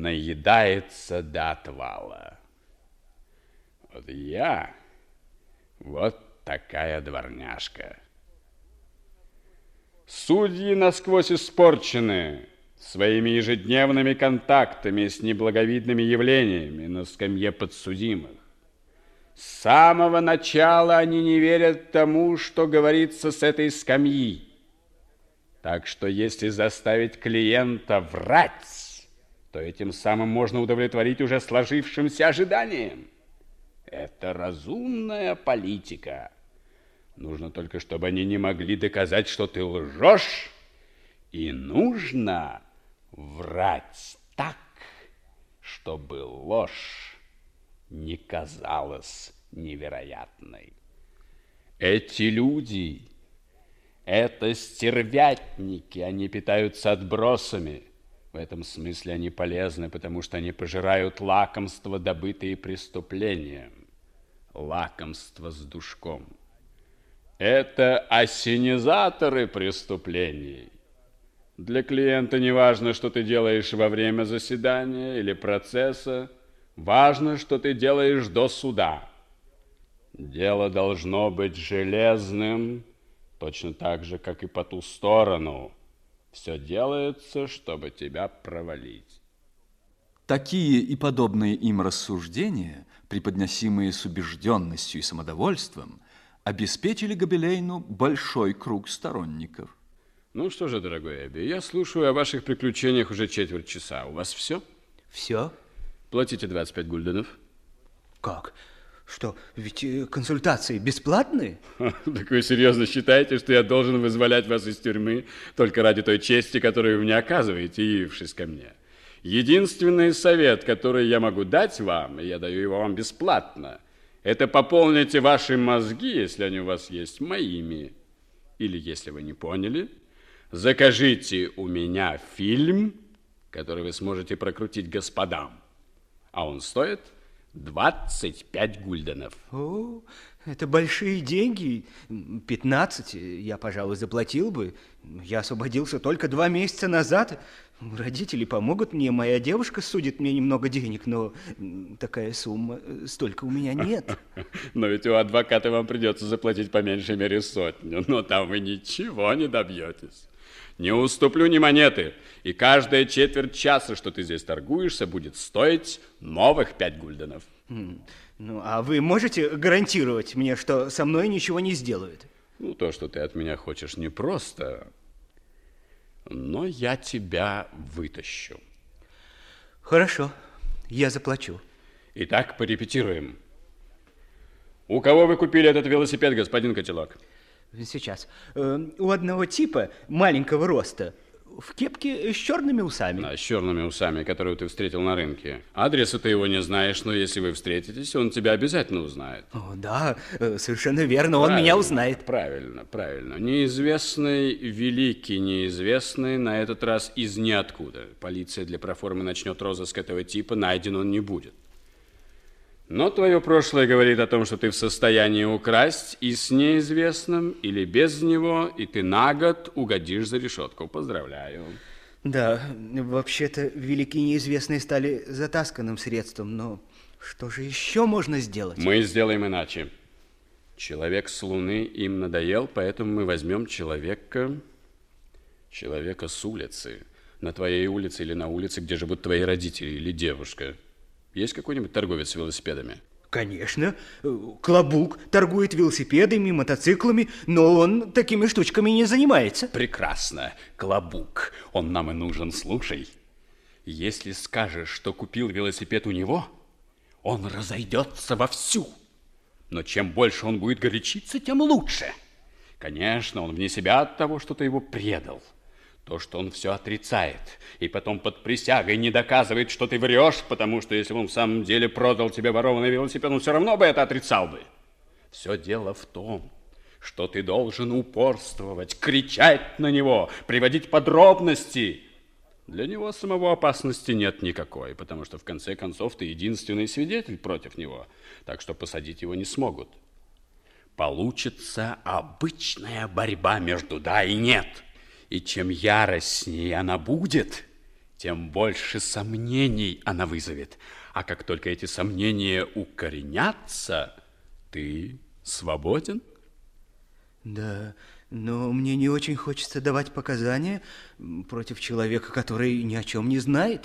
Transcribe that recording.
наедается до отвала. Вот я вот такая дворняжка. Судьи насквозь испорчены своими ежедневными контактами с неблаговидными явлениями на скамье подсудимых. С самого начала они не верят тому, что говорится с этой скамьи. Так что если заставить клиента врать, то этим самым можно удовлетворить уже сложившимся ожиданиям. Это разумная политика. Нужно только, чтобы они не могли доказать, что ты лжешь. И нужно врать так, чтобы ложь не казалась невероятной. Эти люди – это стервятники, они питаются отбросами. В этом смысле они полезны, потому что они пожирают лакомства, добытые преступлением. Лакомство с душком. Это осенизаторы преступлений. Для клиента не важно, что ты делаешь во время заседания или процесса. Важно, что ты делаешь до суда. Дело должно быть железным, точно так же, как и по ту сторону. Все делается, чтобы тебя провалить. Такие и подобные им рассуждения, преподносимые с убежденностью и самодовольством, обеспечили Габелейну большой круг сторонников. Ну что же, дорогой Эбби, я слушаю о ваших приключениях уже четверть часа. У вас все? Все. Платите 25 гульденов. Как? Что, ведь э, консультации бесплатные? Так вы серьезно считаете, что я должен вызволять вас из тюрьмы только ради той чести, которую вы мне оказываете, явившись ко мне? Единственный совет, который я могу дать вам, и я даю его вам бесплатно, это пополните ваши мозги, если они у вас есть, моими. Или, если вы не поняли, закажите у меня фильм, который вы сможете прокрутить господам. А он стоит 25 гульденов. О, это большие деньги. 15 я, пожалуй, заплатил бы. Я освободился только два месяца назад. Родители помогут мне, моя девушка судит мне немного денег, но такая сумма, столько у меня нет. Но ведь у адвоката вам придется заплатить по меньшей мере сотню, но там вы ничего не добьетесь. Не уступлю ни монеты. И каждая четверть часа, что ты здесь торгуешься, будет стоить новых пять гульденов. Ну, а вы можете гарантировать мне, что со мной ничего не сделают? Ну, то, что ты от меня хочешь, не просто, но я тебя вытащу. Хорошо, я заплачу. Итак, порепетируем. У кого вы купили этот велосипед, господин Котелок? Сейчас. Э, у одного типа маленького роста в кепке с черными усами. Да, с черными усами, которую ты встретил на рынке. Адреса ты его не знаешь, но если вы встретитесь, он тебя обязательно узнает. О, да, э, совершенно верно, правильно, он меня узнает. Правильно, правильно. Неизвестный, великий неизвестный, на этот раз из ниоткуда. Полиция для проформы начнет розыск этого типа, найден он не будет. Но твое прошлое говорит о том, что ты в состоянии украсть и с неизвестным, или без него, и ты на год угодишь за решетку. Поздравляю. Да, вообще-то великие неизвестные стали затасканным средством, но что же еще можно сделать? Мы сделаем иначе. Человек с Луны им надоел, поэтому мы возьмем человека, человека с улицы. На твоей улице или на улице, где живут твои родители или девушка. Есть какой-нибудь торговец с велосипедами? Конечно. Клобук торгует велосипедами, мотоциклами, но он такими штучками не занимается. Прекрасно. Клобук. Он нам и нужен. Слушай, если скажешь, что купил велосипед у него, он разойдется вовсю. Но чем больше он будет горячиться, тем лучше. Конечно, он вне себя от того, что ты его предал. То, что он все отрицает, и потом под присягой не доказывает, что ты врешь, потому что если он в самом деле продал тебе ворованный велосипед, он все равно бы это отрицал бы. Все дело в том, что ты должен упорствовать, кричать на него, приводить подробности. Для него самого опасности нет никакой, потому что в конце концов ты единственный свидетель против него, так что посадить его не смогут. Получится обычная борьба между «да» и «нет». И чем яростнее она будет, тем больше сомнений она вызовет. А как только эти сомнения укоренятся, ты свободен. Да, но мне не очень хочется давать показания против человека, который ни о чем не знает.